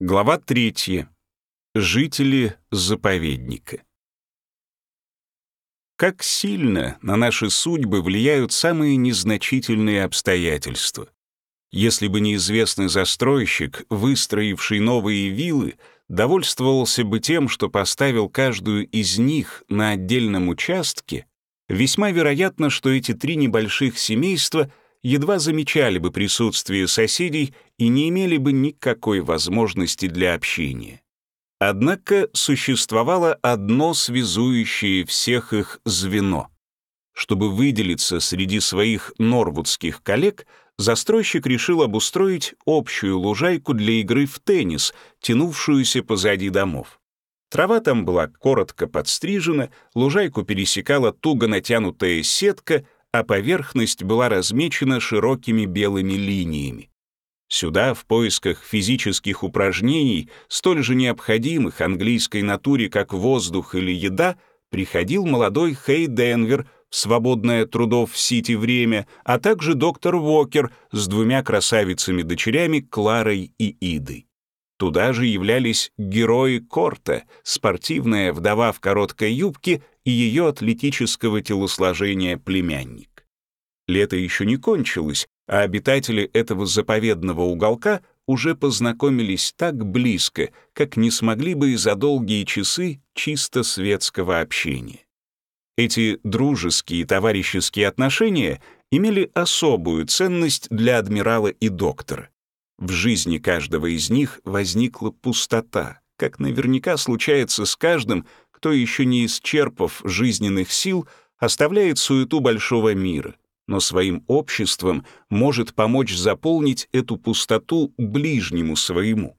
Глава третья. Жители заповедника. Как сильно на наши судьбы влияют самые незначительные обстоятельства. Если бы неизвестный застройщик, выстроивший новые виллы, довольствовался бы тем, что поставил каждую из них на отдельном участке, весьма вероятно, что эти три небольших семейства — едва замечали бы присутствие соседей и не имели бы никакой возможности для общения. Однако существовало одно связующее всех их звено. Чтобы выделиться среди своих норвудских коллег, застройщик решил обустроить общую лужайку для игры в теннис, тянувшуюся позади домов. Трава там была коротко подстрижена, лужайку пересекала туго натянутая сетка — а поверхность была размечена широкими белыми линиями. Сюда, в поисках физических упражнений, столь же необходимых английской натуре, как воздух или еда, приходил молодой Хей Денвер в свободное трудов в Сити время, а также доктор Уокер с двумя красавицами-дочерями Кларой и Идой. Туда же являлись герои Корта, спортивная вдова в короткой юбке и ее атлетического телосложения племянник. Лето еще не кончилось, а обитатели этого заповедного уголка уже познакомились так близко, как не смогли бы и за долгие часы чисто светского общения. Эти дружеские товарищеские отношения имели особую ценность для адмирала и доктора. В жизни каждого из них возникла пустота, как наверняка случается с каждым, кто еще не исчерпав жизненных сил, оставляет суету большого мира, но своим обществом может помочь заполнить эту пустоту ближнему своему.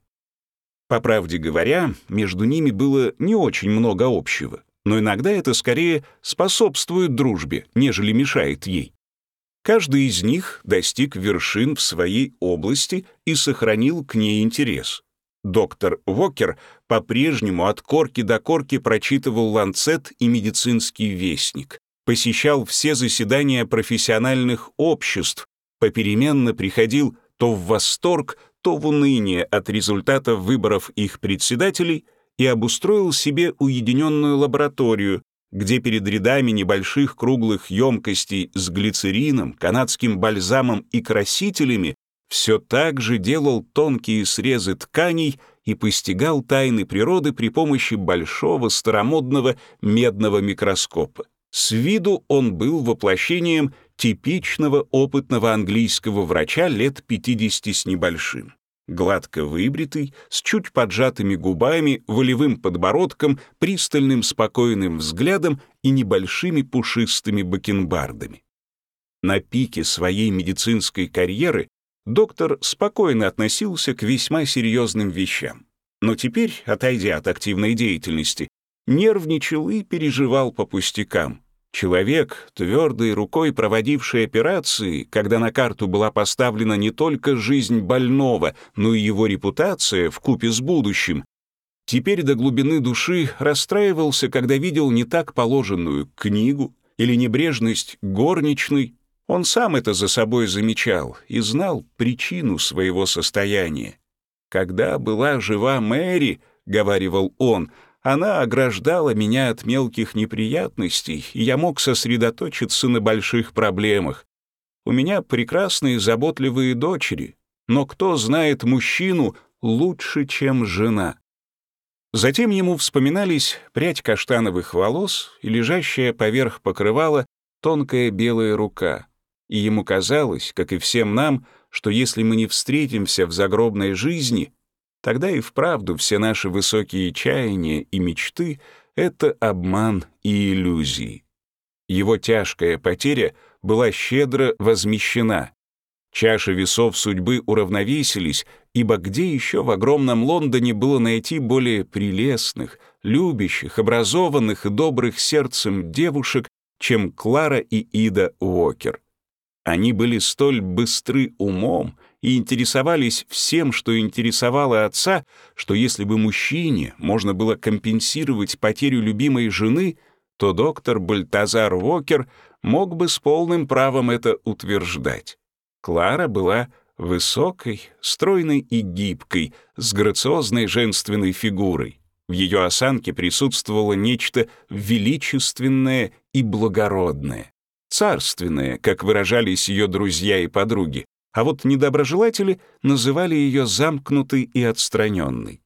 По правде говоря, между ними было не очень много общего, но иногда это скорее способствует дружбе, нежели мешает ей. Каждый из них достиг вершин в своей области и сохранил к ней интерес. Доктор Вокер по-прежнему от корки до корки прочитывал «Ланцет» и «Медицинский вестник», посещал все заседания профессиональных обществ, попеременно приходил то в восторг, то в уныние от результатов выборов их председателей и обустроил себе уединенную лабораторию, где перед рядами небольших круглых емкостей с глицерином, канадским бальзамом и красителями все так же делал тонкие срезы тканей и постигал тайны природы при помощи большого старомодного медного микроскопа. С виду он был воплощением типичного опытного английского врача лет 50 с небольшим гладко выбритый, с чуть поджатыми губами, волевым подбородком, пристальным спокойным взглядом и небольшими пушистыми бакенбардами. На пике своей медицинской карьеры доктор спокойно относился к весьма серьезным вещам. Но теперь, отойдя от активной деятельности, нервничал и переживал по пустякам, Человек, твердой рукой проводивший операции, когда на карту была поставлена не только жизнь больного, но и его репутация в купе с будущим, теперь до глубины души расстраивался, когда видел не так положенную книгу или небрежность горничной. Он сам это за собой замечал и знал причину своего состояния. «Когда была жива Мэри», — говаривал он, — она ограждала меня от мелких неприятностей, и я мог сосредоточиться на больших проблемах. У меня прекрасные заботливые дочери, но кто знает мужчину лучше, чем жена? Затем ему вспоминались прядь каштановых волос и лежащая поверх покрывала тонкая белая рука. И ему казалось, как и всем нам, что если мы не встретимся в загробной жизни, Тогда и вправду все наши высокие чаяния и мечты — это обман и иллюзии. Его тяжкая потеря была щедро возмещена. Чаши весов судьбы уравновесились, ибо где еще в огромном Лондоне было найти более прелестных, любящих, образованных и добрых сердцем девушек, чем Клара и Ида Уокер? Они были столь быстры умом, и интересовались всем, что интересовало отца, что если бы мужчине можно было компенсировать потерю любимой жены, то доктор Бальтазар Уокер мог бы с полным правом это утверждать. Клара была высокой, стройной и гибкой, с грациозной женственной фигурой. В ее осанке присутствовало нечто величественное и благородное, царственное, как выражались ее друзья и подруги, а вот недоброжелатели называли ее замкнутой и отстраненной.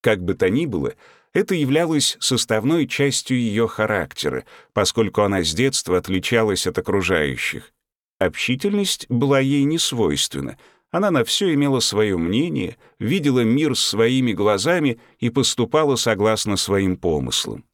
Как бы то ни было, это являлось составной частью ее характера, поскольку она с детства отличалась от окружающих. Общительность была ей не свойственна. Она на все имела свое мнение, видела мир своими глазами и поступала согласно своим помыслам.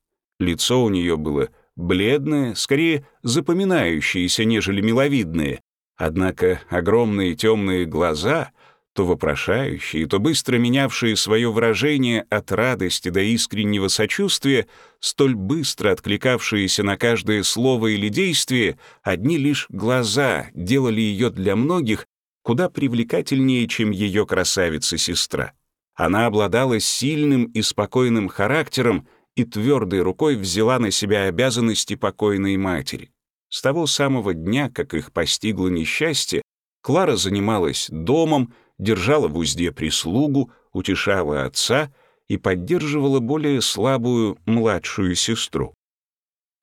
Лицо у нее было бледное, скорее запоминающееся, нежели миловидное, однако огромные темные глаза то вопрошающие, то быстро менявшие свое выражение от радости до искреннего сочувствия, столь быстро откликавшиеся на каждое слово или действие, одни лишь глаза делали ее для многих куда привлекательнее, чем ее красавица-сестра. Она обладала сильным и спокойным характером и твердой рукой взяла на себя обязанности покойной матери. С того самого дня, как их постигло несчастье, Клара занималась домом, держала в узде прислугу, утешала отца и поддерживала более слабую младшую сестру.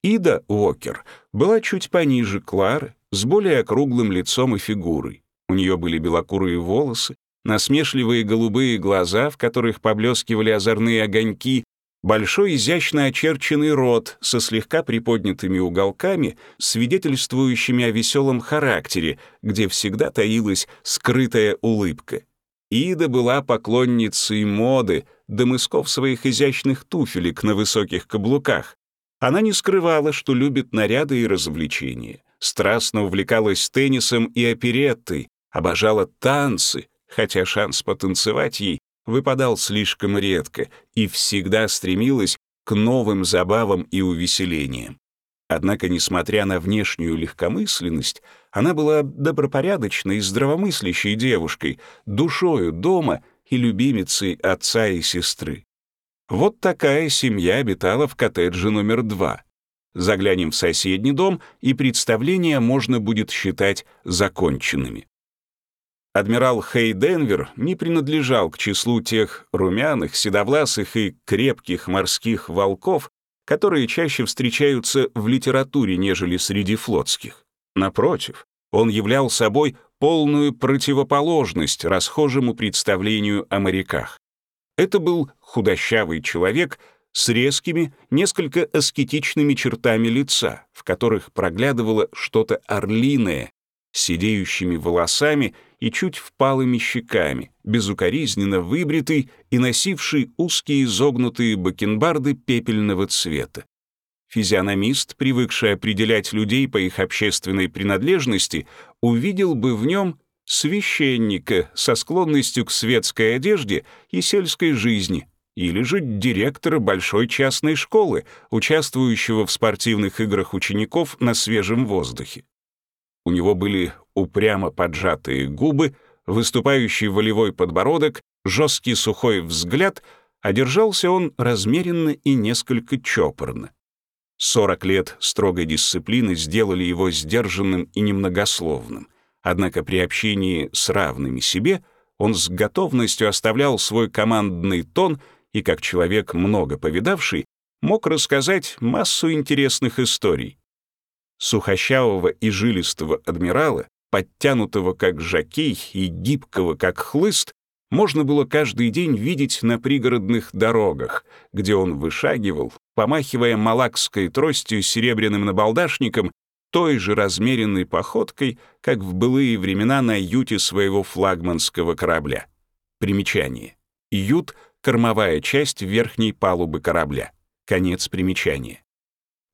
Ида Уокер была чуть пониже Клары, с более округлым лицом и фигурой. У нее были белокурые волосы, насмешливые голубые глаза, в которых поблескивали озорные огоньки, Большой изящно очерченный рот со слегка приподнятыми уголками, свидетельствующими о веселом характере, где всегда таилась скрытая улыбка. Ида была поклонницей моды, до мысков своих изящных туфелек на высоких каблуках. Она не скрывала, что любит наряды и развлечения, страстно увлекалась теннисом и опереттой, обожала танцы, хотя шанс потанцевать ей выпадал слишком редко и всегда стремилась к новым забавам и увеселениям. Однако, несмотря на внешнюю легкомысленность, она была добропорядочной и здравомыслящей девушкой, душою дома и любимицей отца и сестры. Вот такая семья обитала в коттедже номер два. Заглянем в соседний дом, и представления можно будет считать законченными. Адмирал Хей Денвер не принадлежал к числу тех румяных, седовласых и крепких морских волков, которые чаще встречаются в литературе, нежели среди флотских. Напротив, он являл собой полную противоположность расхожему представлению о моряках. Это был худощавый человек с резкими, несколько аскетичными чертами лица, в которых проглядывало что-то орлиное, сидеющими волосами и чуть впалыми щеками, безукоризненно выбритый и носивший узкие изогнутые бакенбарды пепельного цвета. Физиономист, привыкший определять людей по их общественной принадлежности, увидел бы в нем священника со склонностью к светской одежде и сельской жизни, или же директора большой частной школы, участвующего в спортивных играх учеников на свежем воздухе. У него были упрямо поджатые губы, выступающий волевой подбородок, жесткий сухой взгляд, а держался он размеренно и несколько чопорно. Сорок лет строгой дисциплины сделали его сдержанным и немногословным, однако при общении с равными себе он с готовностью оставлял свой командный тон и, как человек много повидавший, мог рассказать массу интересных историй, сухощавого и жилистого адмирала, подтянутого как жакей и гибкого как хлыст, можно было каждый день видеть на пригородных дорогах, где он вышагивал, помахивая малакской тростью с серебряным набалдашником, той же размеренной походкой, как в былые времена на юте своего флагманского корабля. Примечание. Ют — кормовая часть верхней палубы корабля. Конец примечания.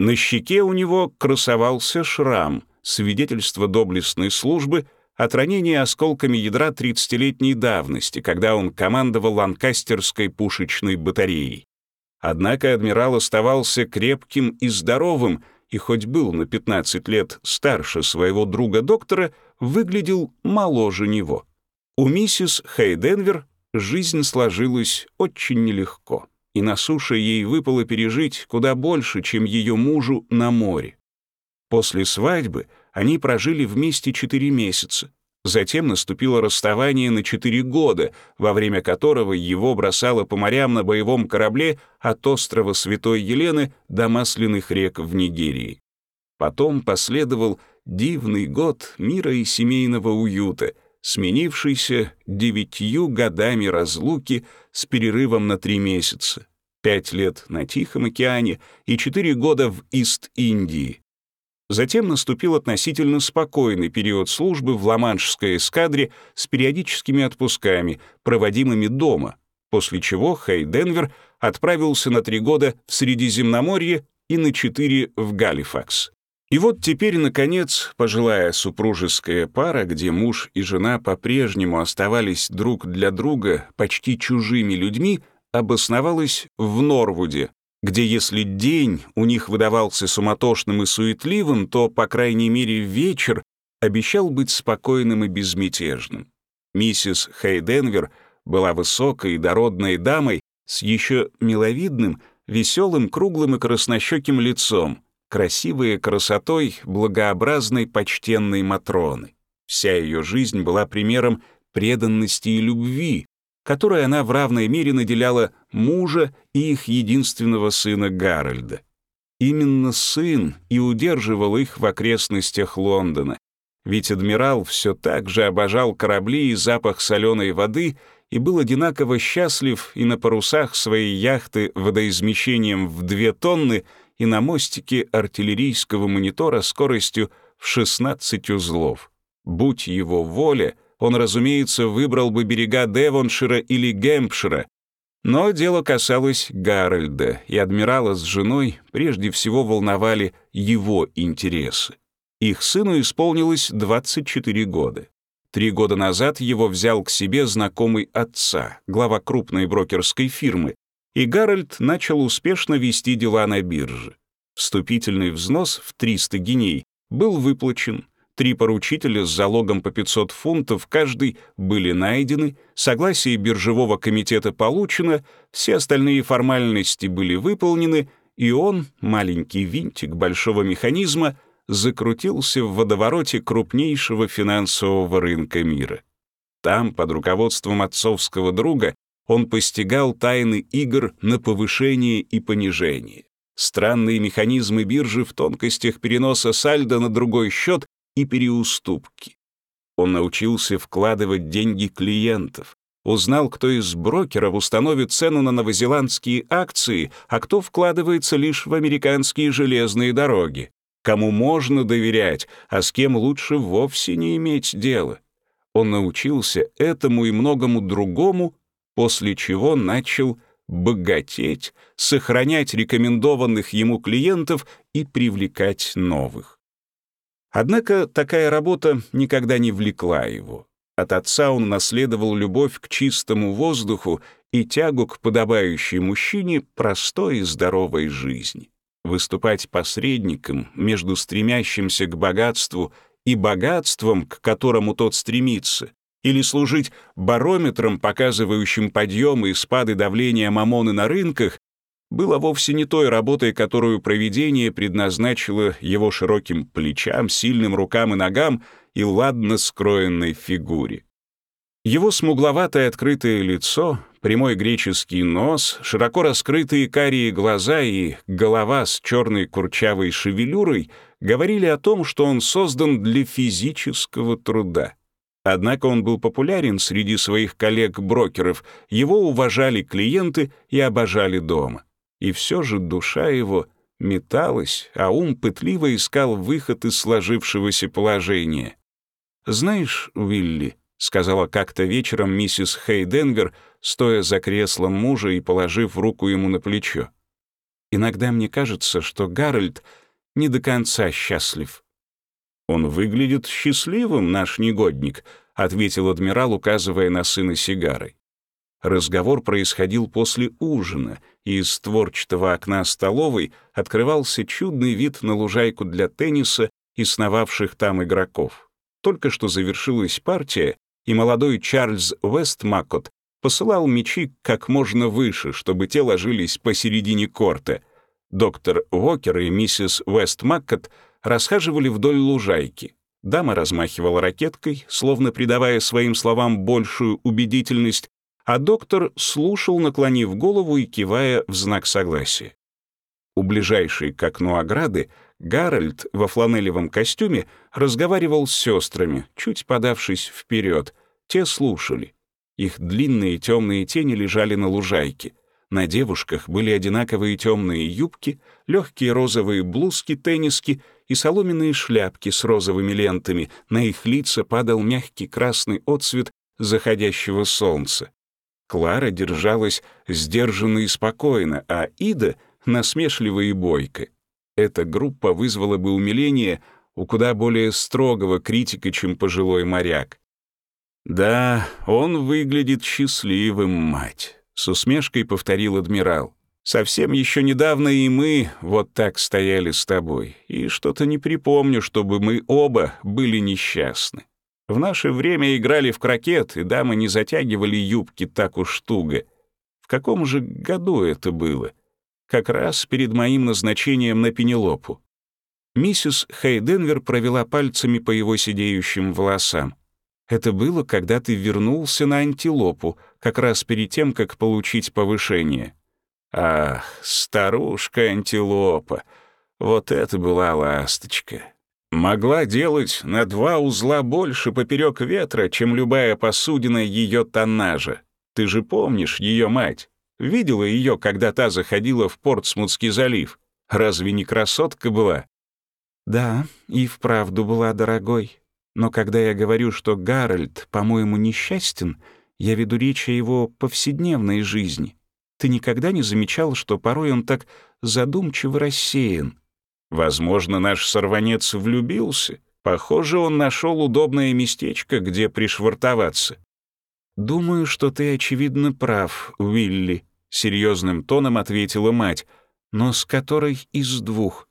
На щеке у него красовался шрам, свидетельство доблестной службы от ранения осколками ядра 30-летней давности, когда он командовал Ланкастерской пушечной батареей. Однако адмирал оставался крепким и здоровым, и хоть был на 15 лет старше своего друга-доктора, выглядел моложе него. У миссис Хейденвер жизнь сложилась очень нелегко и на суше ей выпало пережить куда больше, чем ее мужу на море. После свадьбы они прожили вместе четыре месяца, Затем наступило расставание на четыре года, во время которого его бросало по морям на боевом корабле от острова Святой Елены до масляных рек в Нигерии. Потом последовал дивный год мира и семейного уюта, сменившийся девятью годами разлуки с перерывом на три месяца, пять лет на Тихом океане и четыре года в Ист-Индии. Затем наступил относительно спокойный период службы в Ла-Маншской эскадре с периодическими отпусками, проводимыми дома, после чего Хей Денвер отправился на три года в Средиземноморье и на четыре в Галифакс. И вот теперь, наконец, пожилая супружеская пара, где муж и жена по-прежнему оставались друг для друга почти чужими людьми, обосновалась в Норвуде, где если день у них выдавался суматошным и суетливым, то, по крайней мере, вечер обещал быть спокойным и безмятежным. Миссис Хейденвер была высокой и дородной дамой с еще миловидным, веселым, круглым и краснощеким лицом, красивой красотой благообразной почтенной Матроны. Вся ее жизнь была примером преданности и любви, которой она в равной мере наделяла мужа и их единственного сына Гарольда. Именно сын и удерживал их в окрестностях Лондона, ведь адмирал все так же обожал корабли и запах соленой воды и был одинаково счастлив и на парусах своей яхты водоизмещением в две тонны и на мостике артиллерийского монитора скоростью в 16 узлов. Будь его воля — он, разумеется, выбрал бы берега Девоншира или Гэмпшира. Но дело касалось Гарольда, и адмирала с женой прежде всего волновали его интересы. Их сыну исполнилось 24 года. Три года назад его взял к себе знакомый отца, глава крупной брокерской фирмы, и Гарольд начал успешно вести дела на бирже. Вступительный взнос в 300 гиней был выплачен, Три поручителя с залогом по 500 фунтов каждый были найдены, согласие биржевого комитета получено, все остальные формальности были выполнены, и он, маленький винтик большого механизма, закрутился в водовороте крупнейшего финансового рынка мира. Там, под руководством отцовского друга, он постигал тайны игр на повышение и понижение. Странные механизмы биржи в тонкостях переноса сальдо на другой счет и переуступки. Он научился вкладывать деньги клиентов, узнал, кто из брокеров установит цену на новозеландские акции, а кто вкладывается лишь в американские железные дороги, кому можно доверять, а с кем лучше вовсе не иметь дела. Он научился этому и многому другому, после чего начал богатеть, сохранять рекомендованных ему клиентов и привлекать новых. Однако такая работа никогда не влекла его. От отца он наследовал любовь к чистому воздуху и тягу к подобающей мужчине простой и здоровой жизни. Выступать посредником между стремящимся к богатству и богатством, к которому тот стремится, или служить барометром, показывающим подъемы и спады давления мамоны на рынках, было вовсе не той работой, которую проведение предназначило его широким плечам, сильным рукам и ногам и ладно скроенной фигуре. Его смугловатое открытое лицо, прямой греческий нос, широко раскрытые карие глаза и голова с черной курчавой шевелюрой говорили о том, что он создан для физического труда. Однако он был популярен среди своих коллег-брокеров, его уважали клиенты и обожали дома и все же душа его металась, а ум пытливо искал выход из сложившегося положения. «Знаешь, Уилли», — сказала как-то вечером миссис Хейденвер, стоя за креслом мужа и положив руку ему на плечо, «иногда мне кажется, что Гарольд не до конца счастлив». «Он выглядит счастливым, наш негодник», — ответил адмирал, указывая на сына сигарой. Разговор происходил после ужина, и из творчатого окна столовой открывался чудный вид на лужайку для тенниса и сновавших там игроков. Только что завершилась партия, и молодой Чарльз Вестмакот посылал мячи как можно выше, чтобы те ложились посередине корта. Доктор Уокер и миссис Вестмакот расхаживали вдоль лужайки. Дама размахивала ракеткой, словно придавая своим словам большую убедительность, а доктор слушал, наклонив голову и кивая в знак согласия. У ближайшей к окну ограды Гарольд во фланелевом костюме разговаривал с сестрами, чуть подавшись вперед. Те слушали. Их длинные темные тени лежали на лужайке. На девушках были одинаковые темные юбки, легкие розовые блузки, тенниски и соломенные шляпки с розовыми лентами. На их лица падал мягкий красный отсвет заходящего солнца. Клара держалась сдержанно и спокойно, а Ида — насмешливо и бойко. Эта группа вызвала бы умиление у куда более строгого критика, чем пожилой моряк. «Да, он выглядит счастливым, мать», — с усмешкой повторил адмирал. «Совсем еще недавно и мы вот так стояли с тобой, и что-то не припомню, чтобы мы оба были несчастны. В наше время играли в крокет, и дамы не затягивали юбки так уж туго. В каком же году это было? Как раз перед моим назначением на Пенелопу. Миссис Хейденвер провела пальцами по его сидеющим волосам. Это было, когда ты вернулся на антилопу, как раз перед тем, как получить повышение. Ах, старушка-антилопа, вот это была ласточка. Могла делать на два узла больше поперек ветра, чем любая посудина ее тоннажа. Ты же помнишь ее мать? Видела ее, когда та заходила в Портсмутский залив? Разве не красотка была? Да, и вправду была дорогой. Но когда я говорю, что Гарольд, по-моему, несчастен, я веду речь о его повседневной жизни. Ты никогда не замечал, что порой он так задумчиво рассеян? Возможно, наш сорванец влюбился. Похоже, он нашел удобное местечко, где пришвартоваться. «Думаю, что ты, очевидно, прав, Уилли», — серьезным тоном ответила мать. «Но с которой из двух?»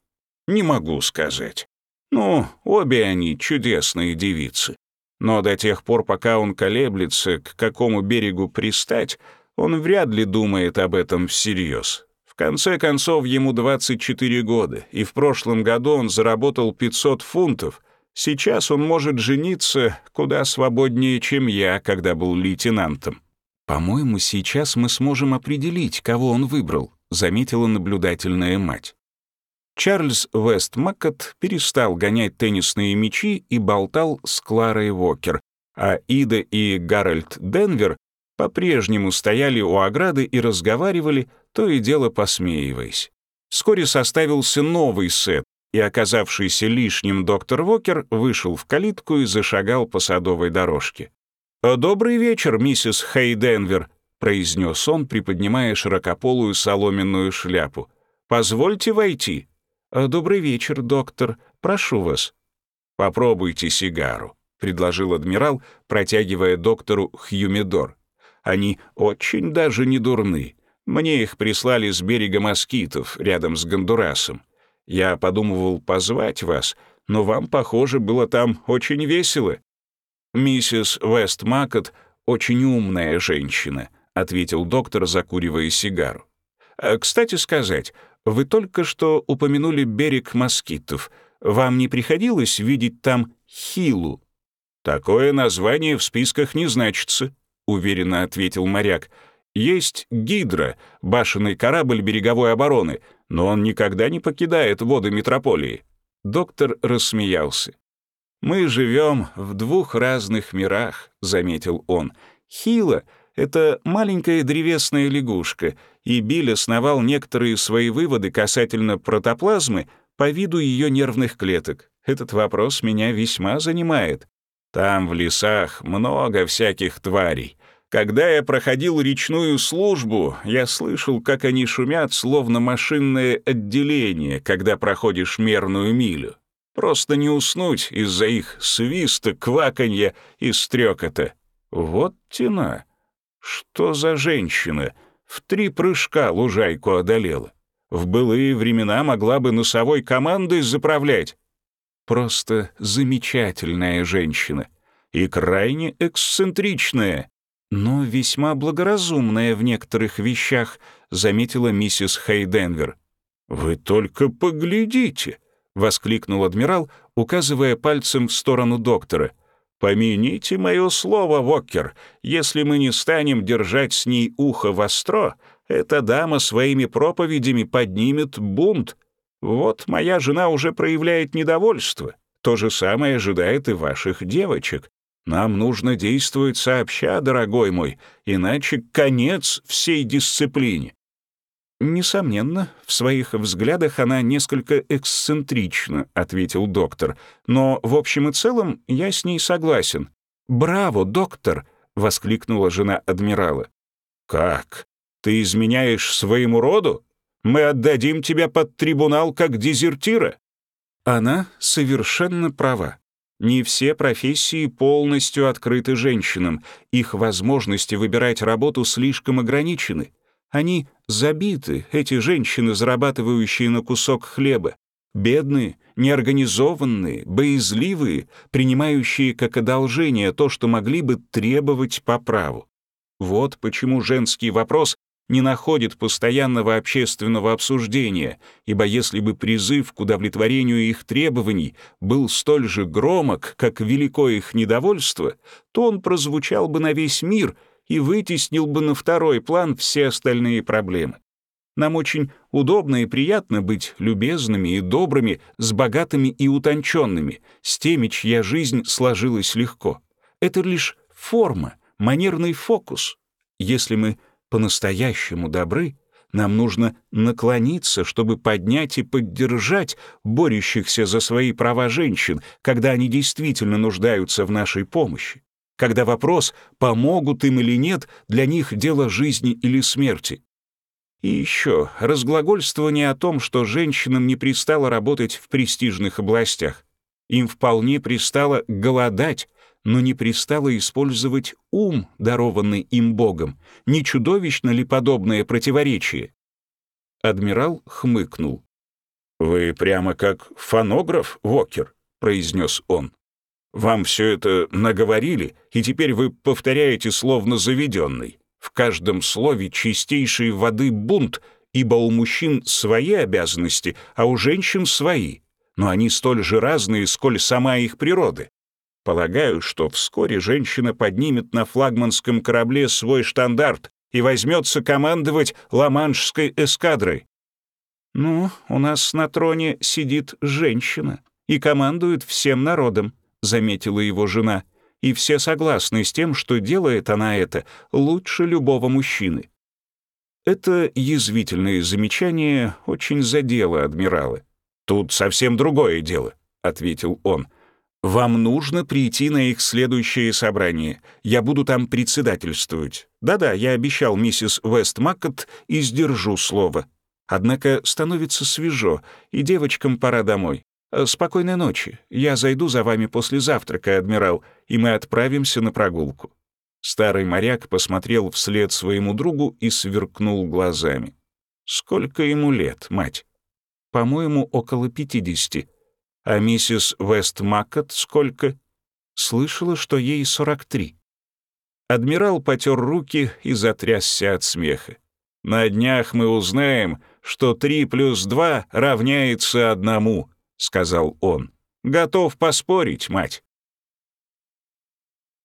«Не могу сказать. Ну, обе они чудесные девицы. Но до тех пор, пока он колеблется, к какому берегу пристать, он вряд ли думает об этом всерьез конце концов, ему 24 года, и в прошлом году он заработал 500 фунтов. Сейчас он может жениться куда свободнее, чем я, когда был лейтенантом. «По-моему, сейчас мы сможем определить, кого он выбрал», — заметила наблюдательная мать. Чарльз Вест Маккот перестал гонять теннисные мячи и болтал с Кларой Уокер, а Ида и Гарольд Денвер по-прежнему стояли у ограды и разговаривали, то и дело посмеиваясь. Вскоре составился новый сет, и оказавшийся лишним доктор Вокер вышел в калитку и зашагал по садовой дорожке. «Добрый вечер, миссис Хейденвер», — произнес он, приподнимая широкополую соломенную шляпу. «Позвольте войти». «Добрый вечер, доктор. Прошу вас». «Попробуйте сигару», — предложил адмирал, протягивая доктору Хьюмидор. «Они очень даже не дурны. Мне их прислали с берега москитов, рядом с Гондурасом. Я подумывал позвать вас, но вам, похоже, было там очень весело». «Миссис Вестмакот очень умная женщина», — ответил доктор, закуривая сигару. «Э, «Кстати сказать, вы только что упомянули берег москитов. Вам не приходилось видеть там Хилу?» «Такое название в списках не значится», — уверенно ответил моряк. Есть «Гидра», башенный корабль береговой обороны, но он никогда не покидает воды метрополии. Доктор рассмеялся. «Мы живем в двух разных мирах», — заметил он. «Хила — это маленькая древесная лягушка, и Билл основал некоторые свои выводы касательно протоплазмы по виду ее нервных клеток. Этот вопрос меня весьма занимает. Там в лесах много всяких тварей. Когда я проходил речную службу, я слышал, как они шумят, словно машинное отделение, когда проходишь мерную милю. Просто не уснуть из-за их свиста, кваканья и стрекота. Вот тена. Что за женщина? В три прыжка лужайку одолела. В былые времена могла бы носовой командой заправлять. Просто замечательная женщина. И крайне эксцентричная но весьма благоразумная в некоторых вещах», — заметила миссис Хейденвер. «Вы только поглядите! воскликнул адмирал, указывая пальцем в сторону доктора. «Помяните мое слово, Воккер, если мы не станем держать с ней ухо востро, эта дама своими проповедями поднимет бунт. Вот моя жена уже проявляет недовольство. То же самое ожидает и ваших девочек. Нам нужно действовать сообща, дорогой мой, иначе конец всей дисциплине. «Несомненно, в своих взглядах она несколько эксцентрична», — ответил доктор. «Но в общем и целом я с ней согласен». «Браво, доктор!» — воскликнула жена адмирала. «Как? Ты изменяешь своему роду? Мы отдадим тебя под трибунал как дезертира». Она совершенно права. Не все профессии полностью открыты женщинам, их возможности выбирать работу слишком ограничены. Они забиты, эти женщины, зарабатывающие на кусок хлеба, бедные, неорганизованные, боязливые, принимающие как одолжение то, что могли бы требовать по праву. Вот почему женский вопрос не находит постоянного общественного обсуждения, ибо если бы призыв к удовлетворению их требований был столь же громок, как велико их недовольство, то он прозвучал бы на весь мир и вытеснил бы на второй план все остальные проблемы. Нам очень удобно и приятно быть любезными и добрыми, с богатыми и утонченными, с теми, чья жизнь сложилась легко. Это лишь форма, манерный фокус. Если мы по-настоящему добры, нам нужно наклониться, чтобы поднять и поддержать борющихся за свои права женщин, когда они действительно нуждаются в нашей помощи, когда вопрос, помогут им или нет, для них дело жизни или смерти. И еще разглагольствование о том, что женщинам не пристало работать в престижных областях. Им вполне пристало голодать, но не пристало использовать ум, дарованный им Богом. Не чудовищно ли подобное противоречие? Адмирал хмыкнул. «Вы прямо как фонограф, Вокер», — произнес он. «Вам все это наговорили, и теперь вы повторяете словно заведенный. В каждом слове чистейшей воды бунт, ибо у мужчин свои обязанности, а у женщин свои. Но они столь же разные, сколь сама их природа. Полагаю, что вскоре женщина поднимет на флагманском корабле свой штандарт и возьмется командовать Ла-Маншской эскадрой. «Ну, у нас на троне сидит женщина и командует всем народом», — заметила его жена, «и все согласны с тем, что делает она это лучше любого мужчины». Это язвительное замечание очень задело адмирала. «Тут совсем другое дело», — ответил он, — «Вам нужно прийти на их следующее собрание. Я буду там председательствовать. Да-да, я обещал миссис Вестмаккот и сдержу слово. Однако становится свежо, и девочкам пора домой. Э, спокойной ночи. Я зайду за вами после завтрака, адмирал, и мы отправимся на прогулку». Старый моряк посмотрел вслед своему другу и сверкнул глазами. «Сколько ему лет, мать?» «По-моему, около пятидесяти», а миссис Вестмаккот сколько? Слышала, что ей 43. Адмирал потер руки и затрясся от смеха. «На днях мы узнаем, что 3 плюс 2 равняется одному», — сказал он. «Готов поспорить, мать».